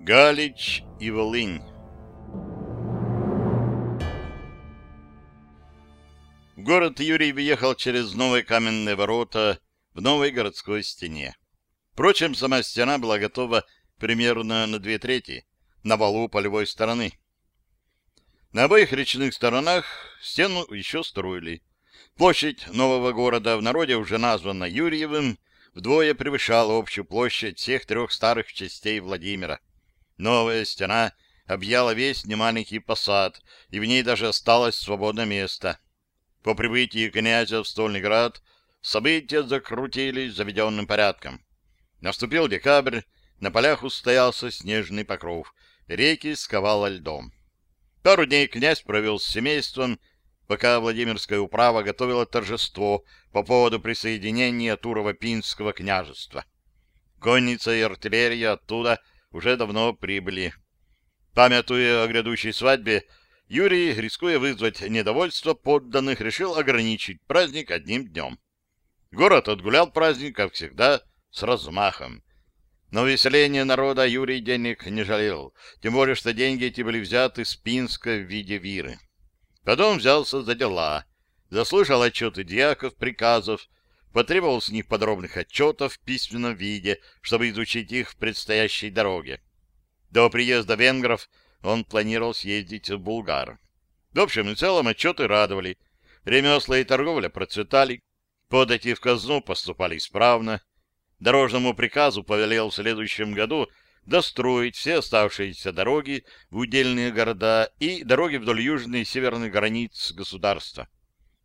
Галич и Волынь В город Юрий въехал через новые каменные ворота в новой городской стене. Впрочем, сама стена была готова примерно на две трети, на валу полевой стороны. На обоих речных сторонах стену еще строили. Площадь нового города в народе уже названа Юрьевым, вдвое превышала общую площадь всех трех старых частей Владимира. Новая стена объяла весь немаленький посад, и в ней даже осталось свободное место. По прибытии князя в Стольный град события закрутились заведенным порядком. Наступил декабрь, на полях устоялся снежный покров, реки сковало льдом. Пару дней князь провел с семейством, пока Владимирская управа готовила торжество по поводу присоединения Турово-Пинского княжества. Конница и артиллерия оттуда уже давно прибыли. Памятуя о грядущей свадьбе, Юрий, рискуя вызвать недовольство подданных, решил ограничить праздник одним днем. Город отгулял праздник, как всегда, с размахом. Но веселение народа Юрий денег не жалел, тем более, что деньги эти были взяты с Пинска в виде виры. Потом взялся за дела, заслушал отчеты дьяков, приказов, потребовал с них подробных отчетов в письменном виде, чтобы изучить их в предстоящей дороге. До приезда венгров он планировал съездить в Булгар. В общем и целом отчеты радовали. Ремесла и торговля процветали, подати в казну поступали исправно, Дорожному приказу повелел в следующем году достроить все оставшиеся дороги в удельные города и дороги вдоль южной и северной границ государства.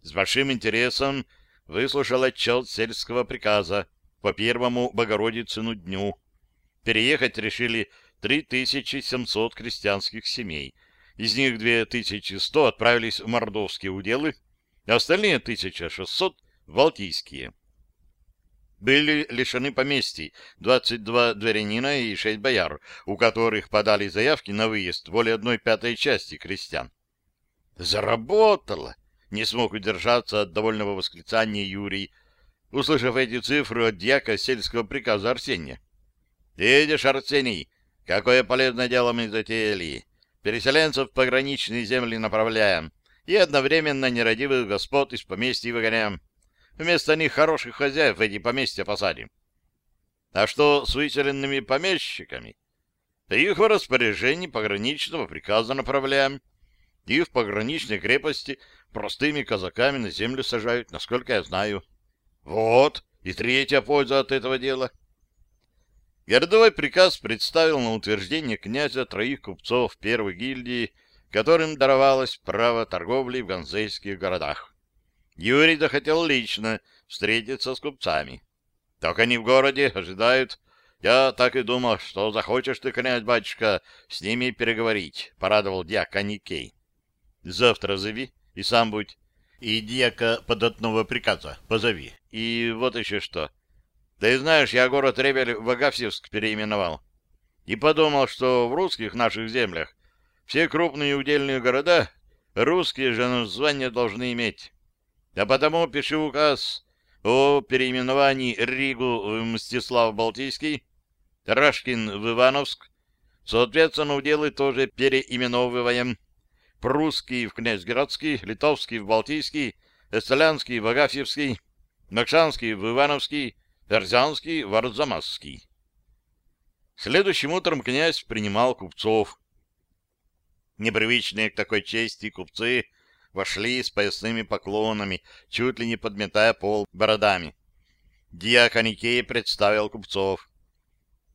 С большим интересом выслушал отчет сельского приказа по первому Богородицыну дню. Переехать решили 3700 крестьянских семей. Из них 2100 отправились в мордовские уделы, а остальные 1600 — в Балтийские были лишены поместий 22 дворянина и 6 бояр, у которых подали заявки на выезд более одной пятой части крестьян. «Заработало!» — не смог удержаться от довольного восклицания Юрий, услышав эти цифры от дьяка сельского приказа Арсения. «Видишь, Арсений, какое полезное дело мы затеяли. Переселенцев в пограничные земли направляем и одновременно нерадивых господ из поместья выгоняем. Вместо них хороших хозяев эти поместья посадим. А что с выселенными помещиками? Их в распоряжении пограничного приказа направляем. Их в пограничной крепости простыми казаками на землю сажают, насколько я знаю. Вот, и третья польза от этого дела. Городовой приказ представил на утверждение князя троих купцов первой гильдии, которым даровалось право торговли в ганзейских городах. Юрий захотел лично встретиться с купцами. Так они в городе ожидают. Я так и думал, что захочешь ты, князь-батюшка, с ними переговорить, — порадовал дьяк Аникей. Завтра зови и сам будь. И дьяка податного приказа позови. И вот еще что. Ты знаешь, я город Ревель в Агафьевск переименовал. И подумал, что в русских наших землях все крупные удельные города русские же названия должны иметь. А потому пишу указ о переименовании Ригу в Мстислав-Балтийский, Рашкин в Ивановск. Соответственно, уделы тоже переименовываем. Прусский в Князьградский, Литовский в Балтийский, Эстолянский в Агафьевский, Макшанский в Ивановский, Эрзянский в Арзамасский. Следующим утром князь принимал купцов. Непривычные к такой чести купцы вошли с поясными поклонами, чуть ли не подметая пол бородами. Дьяк Аникей представил купцов.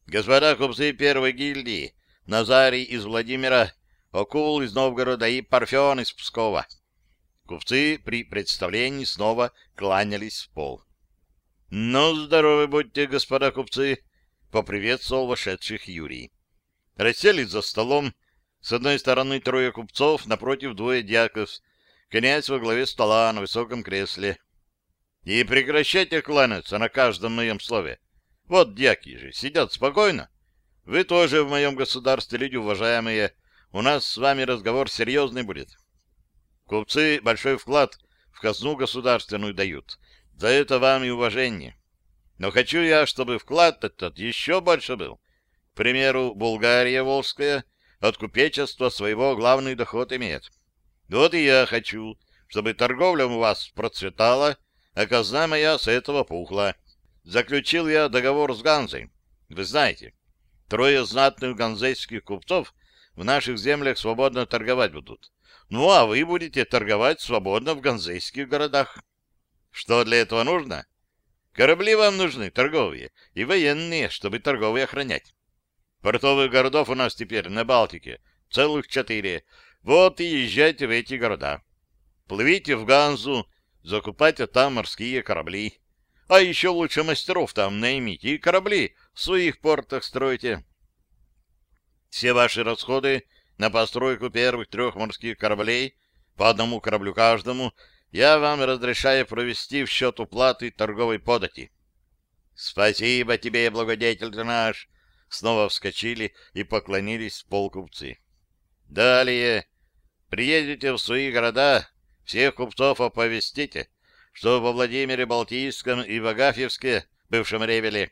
«Господа купцы первой гильдии, Назарий из Владимира, Окул из Новгорода и Парфен из Пскова». Купцы при представлении снова кланялись в пол. «Ну, здоровы будьте, господа купцы!» — поприветствовал вошедших Юрий. Расселись за столом. С одной стороны трое купцов, напротив двое дьяков — Князь во главе стола на высоком кресле. И прекращайте кланяться на каждом моем слове. Вот дьяки же сидят спокойно. Вы тоже в моем государстве люди уважаемые. У нас с вами разговор серьезный будет. Купцы большой вклад в казну государственную дают. За это вам и уважение. Но хочу я, чтобы вклад этот еще больше был. К примеру, Булгария Волжская от купечества своего главный доход имеет. Вот и я хочу, чтобы торговля у вас процветала, а казна моя с этого пухла. Заключил я договор с Ганзой. Вы знаете, трое знатных ганзейских купцов в наших землях свободно торговать будут. Ну, а вы будете торговать свободно в ганзейских городах. Что для этого нужно? Корабли вам нужны, торговые, и военные, чтобы торговые охранять. Портовых городов у нас теперь на Балтике целых четыре. Вот и езжайте в эти города. Плывите в Ганзу, закупайте там морские корабли. А еще лучше мастеров там наймите и корабли в своих портах стройте. Все ваши расходы на постройку первых трех морских кораблей, по одному кораблю каждому, я вам разрешаю провести в счет уплаты торговой подати. — Спасибо тебе, благодетель ты наш! — снова вскочили и поклонились полкупцы. — Далее приедете в свои города, всех купцов оповестите, что во Владимире Балтийском и в Агафьевске, бывшем Ревеле,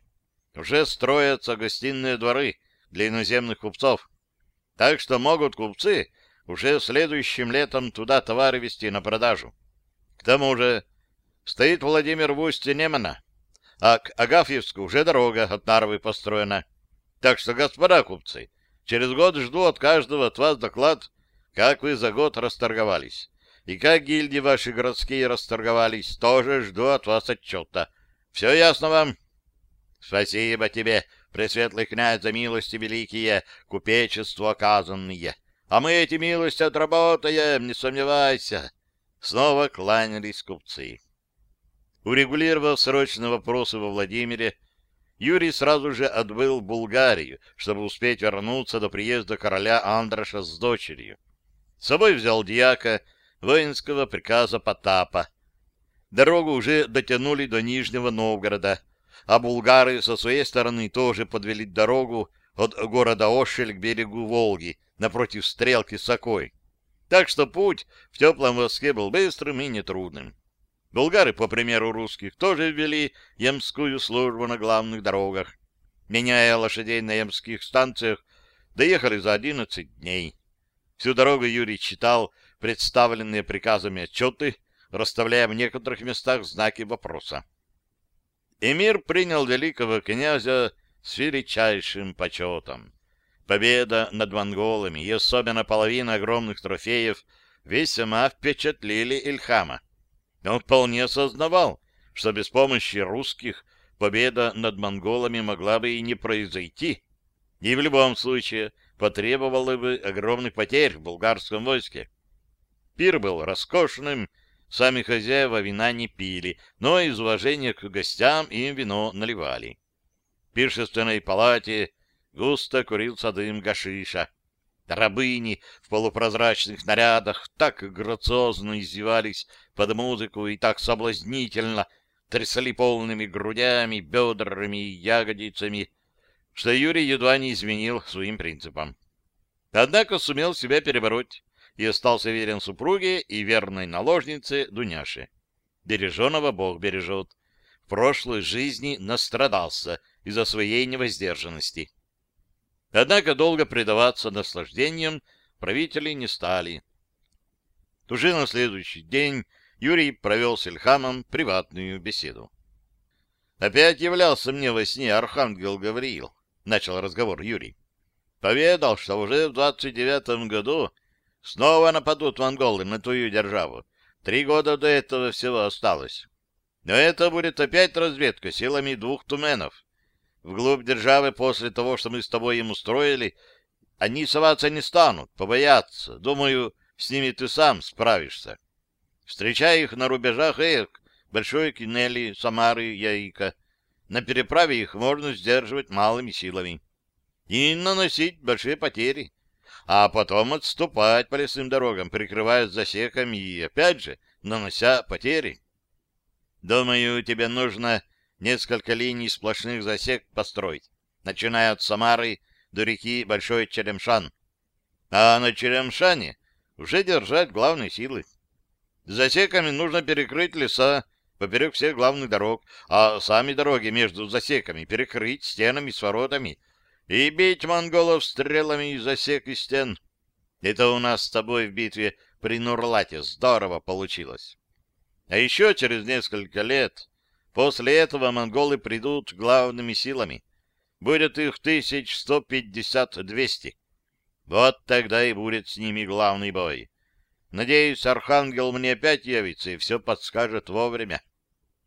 уже строятся гостиные дворы для иноземных купцов. Так что могут купцы уже следующим летом туда товары везти на продажу. К тому же стоит Владимир в устье Немана, а к Агафьевску уже дорога от Нарвы построена. Так что, господа купцы, через год жду от каждого от вас доклад, как вы за год расторговались. И как гильдии ваши городские расторговались, тоже жду от вас отчета. Все ясно вам? Спасибо тебе, пресветлый князь, за милости великие, купечество оказанные. А мы эти милости отработаем, не сомневайся. Снова кланялись купцы. Урегулировав срочные вопросы во Владимире, Юрий сразу же отбыл в Булгарию, чтобы успеть вернуться до приезда короля Андраша с дочерью. С собой взял дьяка воинского приказа Потапа. Дорогу уже дотянули до Нижнего Новгорода, а булгары со своей стороны тоже подвели дорогу от города Ошель к берегу Волги, напротив стрелки Сокой. Так что путь в теплом воске был быстрым и нетрудным. Болгары, по примеру русских, тоже ввели ямскую службу на главных дорогах. Меняя лошадей на ямских станциях, доехали за 11 дней. Всю дорогу Юрий читал представленные приказами отчеты, расставляя в некоторых местах знаки вопроса. Эмир принял великого князя с величайшим почетом. Победа над монголами и особенно половина огромных трофеев весьма впечатлили Ильхама. Он вполне осознавал, что без помощи русских победа над монголами могла бы и не произойти, и в любом случае потребовала бы огромных потерь в булгарском войске. Пир был роскошным, сами хозяева вина не пили, но из уважения к гостям им вино наливали. В пиршественной палате Густо курился дым гашиша. Рабыни в полупрозрачных нарядах так грациозно издевались под музыку и так соблазнительно трясли полными грудями, бедрами и ягодицами, что Юрий едва не изменил своим принципам. Однако сумел себя перебороть и остался верен супруге и верной наложнице Дуняше. Береженого Бог бережет. В прошлой жизни настрадался из-за своей невоздержанности. Однако долго предаваться наслаждениям правители не стали. Уже на следующий день Юрий провел с Ильхамом приватную беседу. «Опять являлся мне во сне архангел Гавриил», — начал разговор Юрий. «Поведал, что уже в двадцать девятом году снова нападут монголы на твою державу. Три года до этого всего осталось. Но это будет опять разведка силами двух туменов. Вглубь державы после того, что мы с тобой им устроили, они соваться не станут, побоятся. Думаю, с ними ты сам справишься. Встречай их на рубежах Эйк, Большой Кинели, Самары, Яика. На переправе их можно сдерживать малыми силами и наносить большие потери, а потом отступать по лесным дорогам, прикрываясь засеками и, опять же, нанося потери. Думаю, тебе нужно несколько линий сплошных засек построить, начиная от Самары до реки Большой Черемшан. А на Черемшане уже держать главные силы. Засеками нужно перекрыть леса, поперек всех главных дорог, а сами дороги между засеками перекрыть стенами с воротами и бить монголов стрелами из засек и стен. Это у нас с тобой в битве при Нурлате здорово получилось. А еще через несколько лет после этого монголы придут главными силами. Будет их тысяч сто пятьдесят-двести. Вот тогда и будет с ними главный бой. Надеюсь, Архангел мне опять явится и все подскажет вовремя.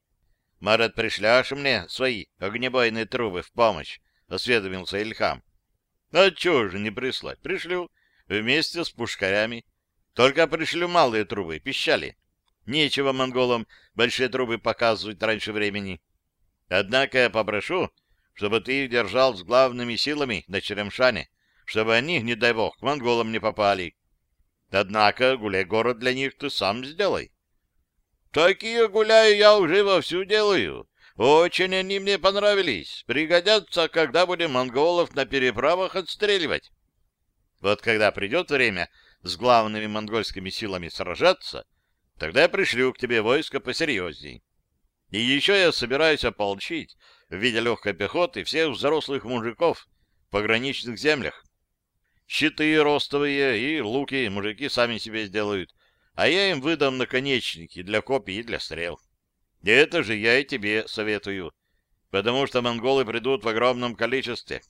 — Может, пришлешь мне свои огнебойные трубы в помощь? — осведомился Ильхам. — А чего же не прислать? Пришлю вместе с пушкарями. Только пришлю малые трубы, пищали. Нечего монголам большие трубы показывать раньше времени. Однако я попрошу, чтобы ты их держал с главными силами на Черемшане, чтобы они, не дай бог, к монголам не попали. Однако гуляй-город для них ты сам сделай. Такие гуляи я уже вовсю делаю. Очень они мне понравились. Пригодятся, когда будем монголов на переправах отстреливать. Вот когда придет время с главными монгольскими силами сражаться, тогда я пришлю к тебе войско посерьезней. И еще я собираюсь ополчить в виде легкой пехоты всех взрослых мужиков в пограничных землях. Щиты ростовые и луки мужики сами себе сделают, а я им выдам наконечники для копий и для стрел. И это же я и тебе советую, потому что монголы придут в огромном количестве.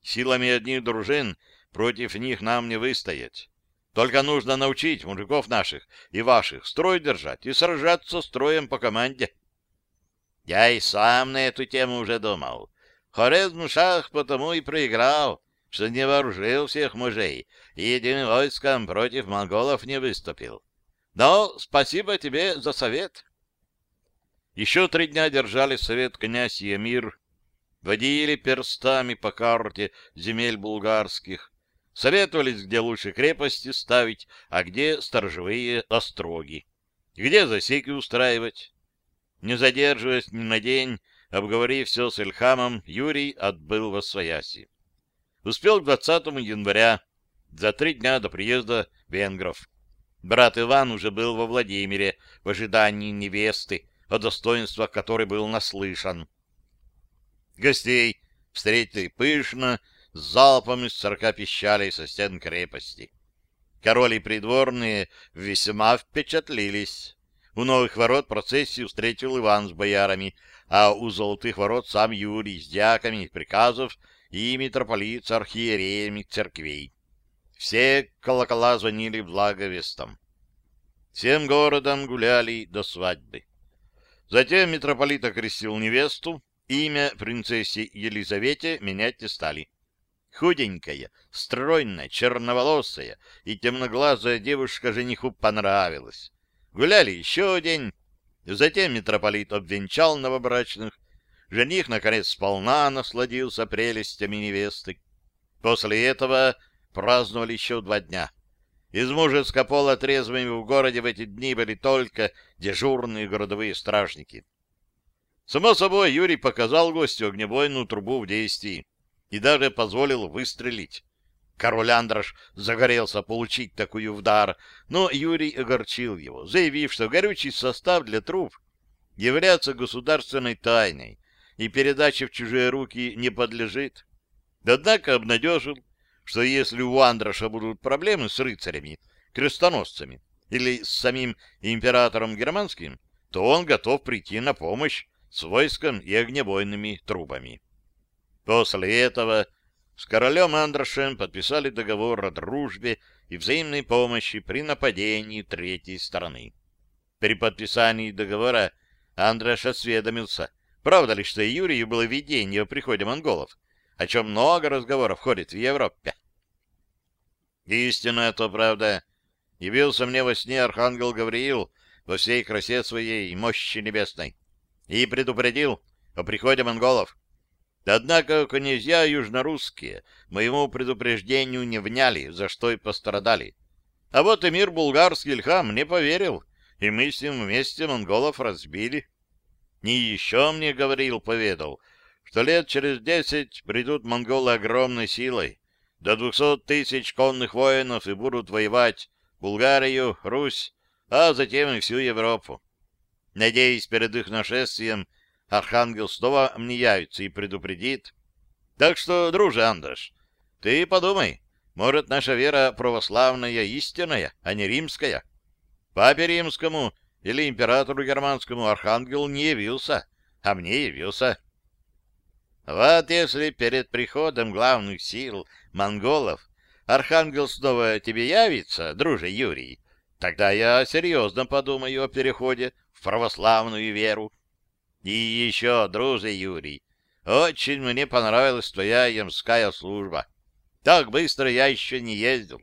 Силами одних дружин против них нам не выстоять. Только нужно научить мужиков наших и ваших строй держать и сражаться строем по команде. Я и сам на эту тему уже думал. Хорезм-Шах потому и проиграл, что не вооружил всех мужей и единым войском против монголов не выступил. Но спасибо тебе за совет. Еще три дня держали совет князь и эмир, водили перстами по карте земель булгарских, советовались, где лучше крепости ставить, а где сторожевые остроги, где засеки устраивать. Не задерживаясь ни на день, обговорив все с Эльхамом, Юрий отбыл во свояси успел к 20 января, за три дня до приезда венгров. Брат Иван уже был во Владимире в ожидании невесты, о достоинствах которой был наслышан. Гостей встретили пышно, залпом из сорока пищалей со стен крепости. Король и придворные весьма впечатлились. У новых ворот процессию встретил Иван с боярами, а у золотых ворот сам Юрий с дьяками приказов и митрополит с архиереями церквей. Все колокола звонили благовестом. Всем городом гуляли до свадьбы. Затем митрополит окрестил невесту, имя принцессе Елизавете менять не стали. Худенькая, стройная, черноволосая и темноглазая девушка жениху понравилась. Гуляли еще день. Затем митрополит обвенчал новобрачных Жених, наконец, сполна насладился прелестями невесты. После этого праздновали еще два дня. Из мужеского пола трезвыми в городе в эти дни были только дежурные городовые стражники. Само собой, Юрий показал гостю огнебойную трубу в действии и даже позволил выстрелить. Король Андрош загорелся получить такую вдар, но Юрий огорчил его, заявив, что горючий состав для труб является государственной тайной, и передаче в чужие руки не подлежит. Однако обнадежил, что если у Андроша будут проблемы с рыцарями, крестоносцами или с самим императором германским, то он готов прийти на помощь с войском и огнебойными трубами. После этого с королем Андрошем подписали договор о дружбе и взаимной помощи при нападении третьей стороны. При подписании договора Андрош осведомился — Правда ли, что Юрию было видение о приходе монголов, о чем много разговоров ходит в Европе? Истинно это правда. Явился мне во сне архангел Гавриил во всей красе своей и мощи небесной и предупредил о приходе монголов. Однако князья южнорусские моему предупреждению не вняли, за что и пострадали. А вот эмир булгарский Ильхам не поверил, и мы с ним вместе монголов разбили. И еще мне говорил, поведал, что лет через десять придут монголы огромной силой, до двухсот тысяч конных воинов и будут воевать Булгарию, Русь, а затем и всю Европу. Надеюсь, перед их нашествием Архангел снова мне явится и предупредит. Так что, друже Андрош, ты подумай, может, наша вера православная истинная, а не римская? Папе римскому или императору германскому архангел не явился, а мне явился. Вот если перед приходом главных сил монголов архангел снова тебе явится, друже Юрий, тогда я серьезно подумаю о переходе в православную веру. И еще, друже Юрий, очень мне понравилась твоя ямская служба. Так быстро я еще не ездил.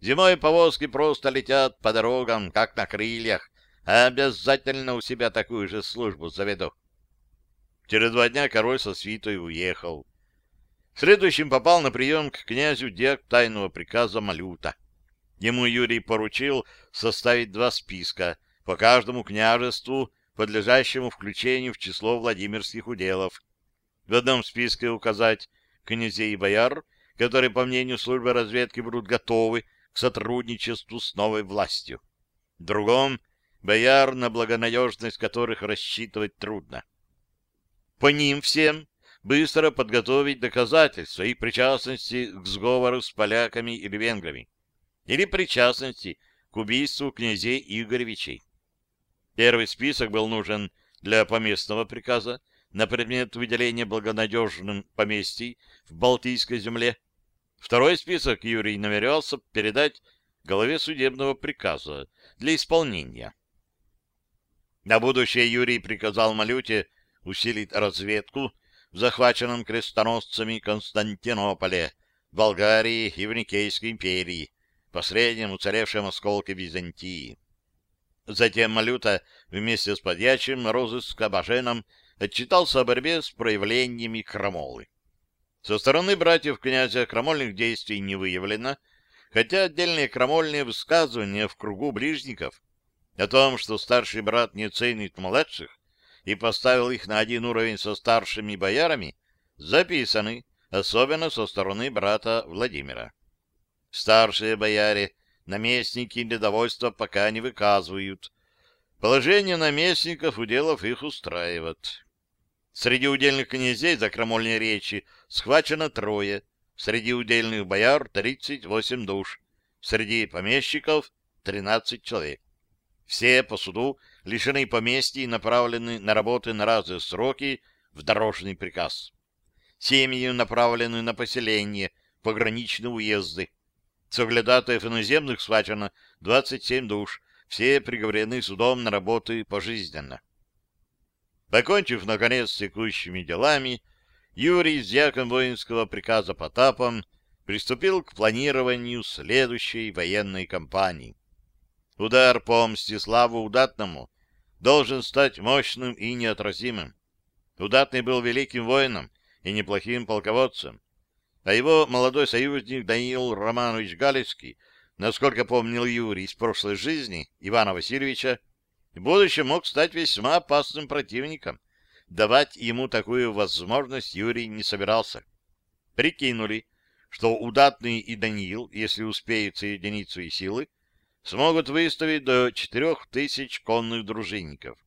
Зимой повозки просто летят по дорогам, как на крыльях, а обязательно у себя такую же службу заведу. Через два дня король со свитой уехал. Следующим попал на прием к князю дек тайного приказа Малюта. Ему Юрий поручил составить два списка по каждому княжеству, подлежащему включению в число Владимирских уделов. В одном списке указать князей и бояр, которые, по мнению службы разведки, будут готовы к сотрудничеству с новой властью. В другом — бояр, на благонадежность которых рассчитывать трудно. По ним всем быстро подготовить доказательства их причастности к сговору с поляками или венграми, или причастности к убийству князей Игоревичей. Первый список был нужен для поместного приказа на предмет выделения благонадежным поместий в Балтийской земле. Второй список Юрий намерялся передать главе судебного приказа для исполнения. На будущее Юрий приказал Малюте усилить разведку в захваченном крестоносцами Константинополе, Болгарии и в Никейской империи, последнем уцелевшем осколке Византии. Затем Малюта вместе с подьячим розыска Баженом отчитался о борьбе с проявлениями крамолы. Со стороны братьев князя крамольных действий не выявлено, хотя отдельные крамольные высказывания в кругу ближников о том, что старший брат не ценит младших и поставил их на один уровень со старшими боярами, записаны, особенно со стороны брата Владимира. Старшие бояре наместники недовольства пока не выказывают. Положение наместников уделов их устраивает. Среди удельных князей за крамольные речи схвачено трое, среди удельных бояр 38 душ, среди помещиков 13 человек. Все по суду лишены поместья и направлены на работы на разные сроки в дорожный приказ. Семьи направлены на поселение, пограничные уезды, Соглядатаев иноземных схвачено 27 душ, все приговорены судом на работы пожизненно. Покончив, наконец, с текущими делами, Юрий с дьяком воинского приказа Потапом приступил к планированию следующей военной кампании. Удар по Мстиславу Удатному должен стать мощным и неотразимым. Удатный был великим воином и неплохим полководцем а его молодой союзник Даниил Романович Галицкий, насколько помнил Юрий из прошлой жизни Ивана Васильевича, в будущем мог стать весьма опасным противником. Давать ему такую возможность Юрий не собирался. Прикинули, что Удатный и Даниил, если успеют соединить свои силы, смогут выставить до четырех тысяч конных дружинников.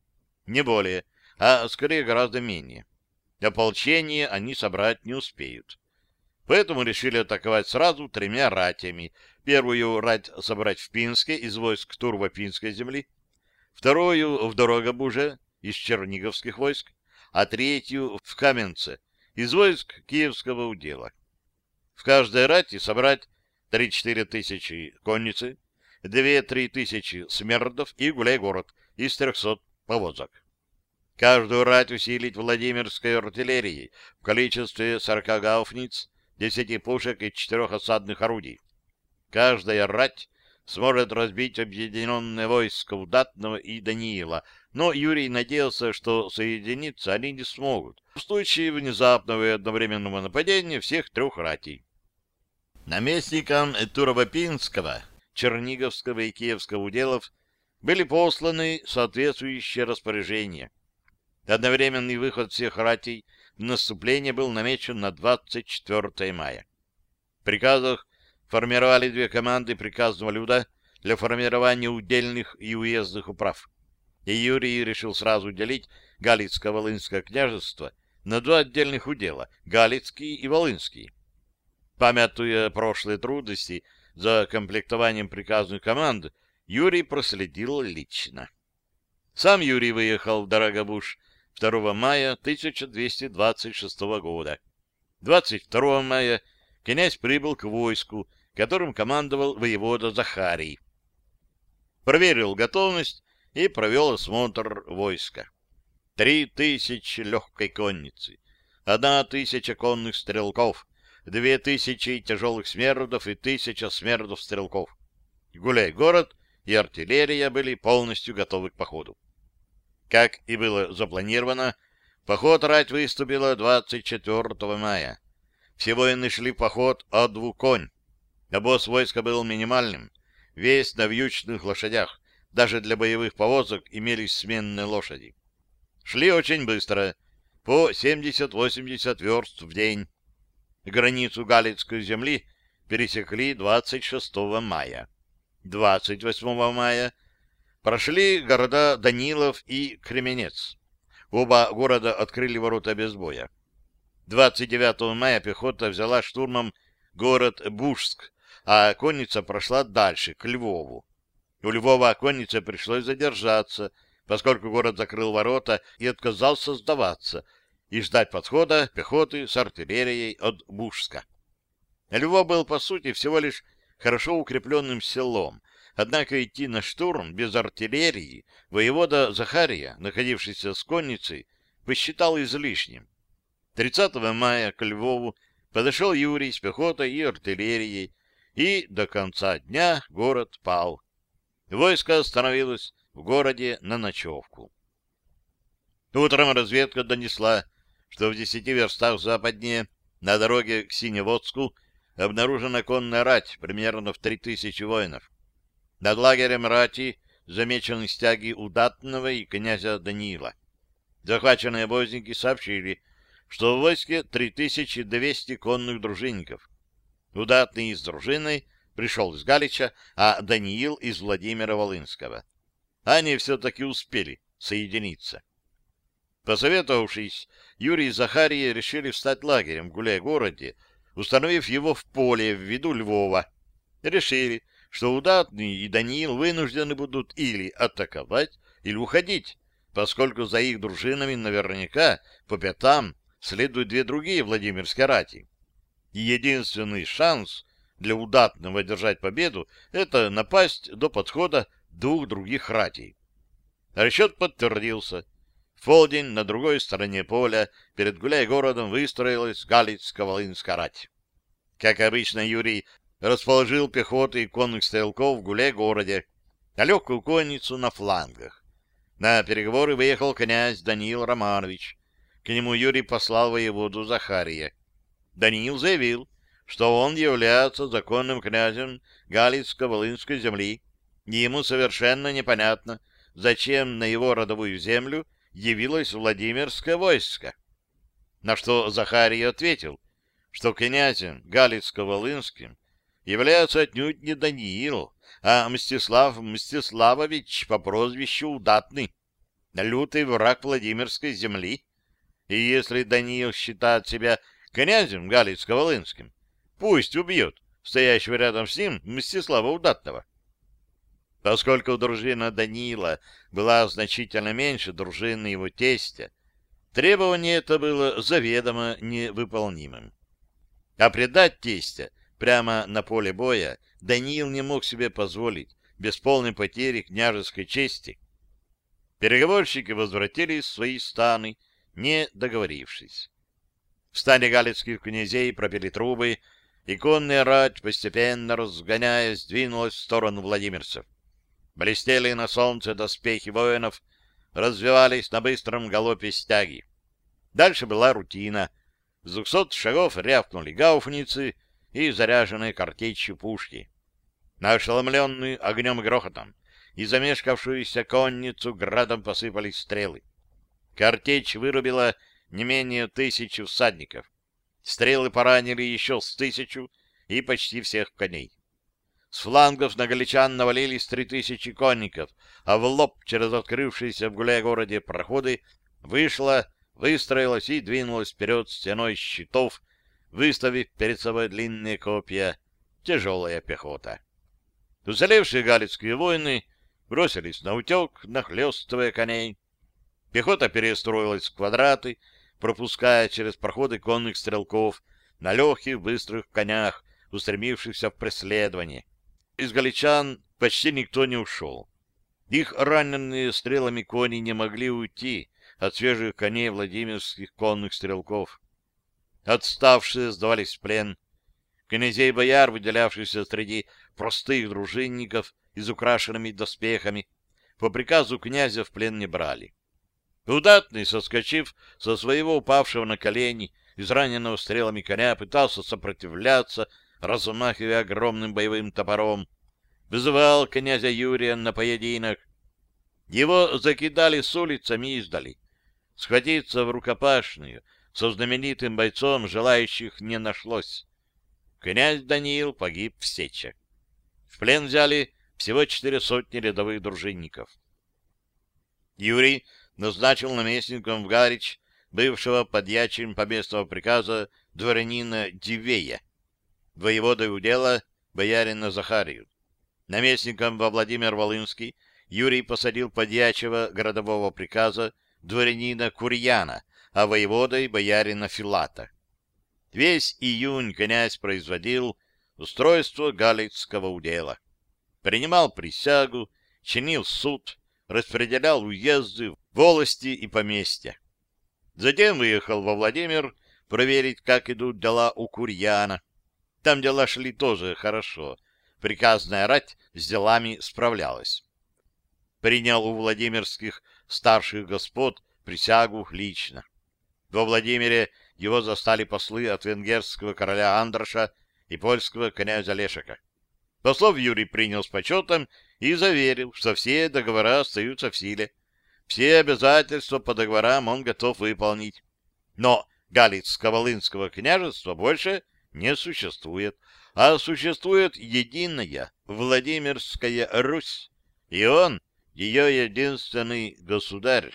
Не более, а скорее гораздо менее. Ополчение они собрать не успеют. Поэтому решили атаковать сразу тремя ратями. Первую рать собрать в Пинске из войск Турбо-Пинской земли, вторую в Дорогобуже из Черниговских войск, а третью в Каменце из войск Киевского удела. В каждой рати собрать 3-4 тысячи конницы, 2-3 тысячи смердов и гуляй-город из 300 повозок. Каждую рать усилить Владимирской артиллерией в количестве 40 гауфниц, десяти пушек и четырех осадных орудий. Каждая рать сможет разбить объединенное войско Удатного и Даниила, но Юрий надеялся, что соединиться они не смогут в случае внезапного и одновременного нападения всех трех ратей. Наместникам Турово-Пинского, Черниговского и Киевского уделов были посланы соответствующие распоряжения. Одновременный выход всех ратей — наступление был намечен на 24 мая. В приказах формировали две команды приказного люда для формирования удельных и уездных управ. и Юрий решил сразу делить Галицко-Волынское княжество на два отдельных удела — Галицкий и Волынский. Памятуя прошлые трудности за комплектованием приказных команд, Юрий проследил лично. Сам Юрий выехал в Дорогобуш 2 мая 1226 года. 22 мая князь прибыл к войску, которым командовал воевода Захарий. Проверил готовность и провел осмотр войска. Три тысячи легкой конницы, одна тысяча конных стрелков, две тысячи тяжелых смердов и тысяча смердов-стрелков. Гуляй-город и артиллерия были полностью готовы к походу. Как и было запланировано, поход рать выступила 24 мая. Все воины шли в поход от двух конь. Обоз войска был минимальным, весь на вьючных лошадях, даже для боевых повозок имелись сменные лошади. Шли очень быстро, по 70-80 верст в день границу Галицкой земли пересекли 26 мая. 28 мая прошли города Данилов и Кременец. Оба города открыли ворота без боя. 29 мая пехота взяла штурмом город Бужск, а конница прошла дальше, к Львову. У Львова коннице пришлось задержаться, поскольку город закрыл ворота и отказался сдаваться — и ждать подхода пехоты с артиллерией от Бужска. Львов был, по сути, всего лишь хорошо укрепленным селом, однако идти на штурм без артиллерии воевода Захария, находившийся с конницей, посчитал излишним. 30 мая к Львову подошел Юрий с пехотой и артиллерией, и до конца дня город пал. Войско остановилось в городе на ночевку. Утром разведка донесла, что в десяти верстах западнее, на дороге к Синеводску, обнаружена конная рать примерно в три тысячи воинов. Над лагерем рати замечены стяги Удатного и князя Даниила. Захваченные обозники сообщили, что в войске 3200 конных дружинников. Удатный из дружины пришел из Галича, а Даниил из Владимира Волынского. Они все-таки успели соединиться. Посоветовавшись, Юрий и Захарий решили встать лагерем в Гуляй-городе, установив его в поле в виду Львова. Решили, что Удатный и Даниил вынуждены будут или атаковать, или уходить, поскольку за их дружинами наверняка по пятам следуют две другие Владимирские рати. Единственный шанс для Удатного одержать победу — это напасть до подхода двух других ратей. Расчет подтвердился — в полдень на другой стороне поля перед гуляй-городом выстроилась Галицко-Волынская рать. Как обычно, Юрий расположил пехоту и конных стрелков в гуляй-городе, а легкую конницу на флангах. На переговоры выехал князь Даниил Романович. К нему Юрий послал воеводу Захария. Даниил заявил, что он является законным князем Галицко-Волынской земли, и ему совершенно непонятно, зачем на его родовую землю явилось Владимирское войско. На что Захарий ответил, что князем Галицко-Волынским является отнюдь не Даниил, а Мстислав Мстиславович по прозвищу Удатный, лютый враг Владимирской земли. И если Даниил считает себя князем Галицко-Волынским, пусть убьет стоящего рядом с ним Мстислава Удатного. Поскольку дружина Даниила была значительно меньше дружины его тестя, требование это было заведомо невыполнимым. А предать тестя прямо на поле боя Даниил не мог себе позволить без полной потери княжеской чести. Переговорщики возвратились в свои станы, не договорившись. В стане галицких князей пропели трубы, и конная рать, постепенно разгоняясь, двинулась в сторону владимирцев. Блестели на солнце доспехи воинов, развивались на быстром галопе стяги. Дальше была рутина. С двухсот шагов рявкнули гауфницы и заряженные картечью пушки. На ошеломленный огнем и грохотом и замешкавшуюся конницу градом посыпались стрелы. Картечь вырубила не менее тысячи всадников. Стрелы поранили еще с тысячу и почти всех коней. С флангов на галичан навалились три тысячи конников, а в лоб через открывшиеся в гуляй-городе проходы вышла, выстроилась и двинулась вперед стеной щитов, выставив перед собой длинные копья, тяжелая пехота. Уцелевшие галицкие воины бросились на утек, нахлестывая коней. Пехота перестроилась в квадраты, пропуская через проходы конных стрелков на легких быстрых конях, устремившихся в преследование. Из галичан почти никто не ушел. Их раненые стрелами кони не могли уйти от свежих коней владимирских конных стрелков. Отставшие сдавались в плен. Князей бояр, выделявшихся среди простых дружинников изукрашенными доспехами, по приказу князя в плен не брали. Удатный, соскочив со своего упавшего на колени, израненного стрелами коня, пытался сопротивляться, размахивая огромным боевым топором, вызывал князя Юрия на поединок. Его закидали с улицами издали. Схватиться в рукопашную со знаменитым бойцом желающих не нашлось. Князь Даниил погиб в сече. В плен взяли всего четыре сотни рядовых дружинников. Юрий назначил наместником в Гарич бывшего подьячим поместного приказа дворянина Дивея, воеводой удела боярина Захарию. Наместником во Владимир-Волынский Юрий посадил подьячего городового приказа дворянина Курьяна, а воеводой боярина Филата. Весь июнь князь производил устройство галицкого удела. Принимал присягу, чинил суд, распределял уезды, волости и поместья. Затем выехал во Владимир проверить, как идут дела у Курьяна. Там дела шли тоже хорошо. Приказная рать с делами справлялась. Принял у Владимирских старших господ присягу лично. Во Владимире его застали послы от венгерского короля Андроша и польского князя Лешика. Послов Юрий принял с почетом и заверил, что все договора остаются в силе. Все обязательства по договорам он готов выполнить. Но Галицко-Волынского княжества больше не существует, а существует единая Владимирская Русь, и он ее единственный государь.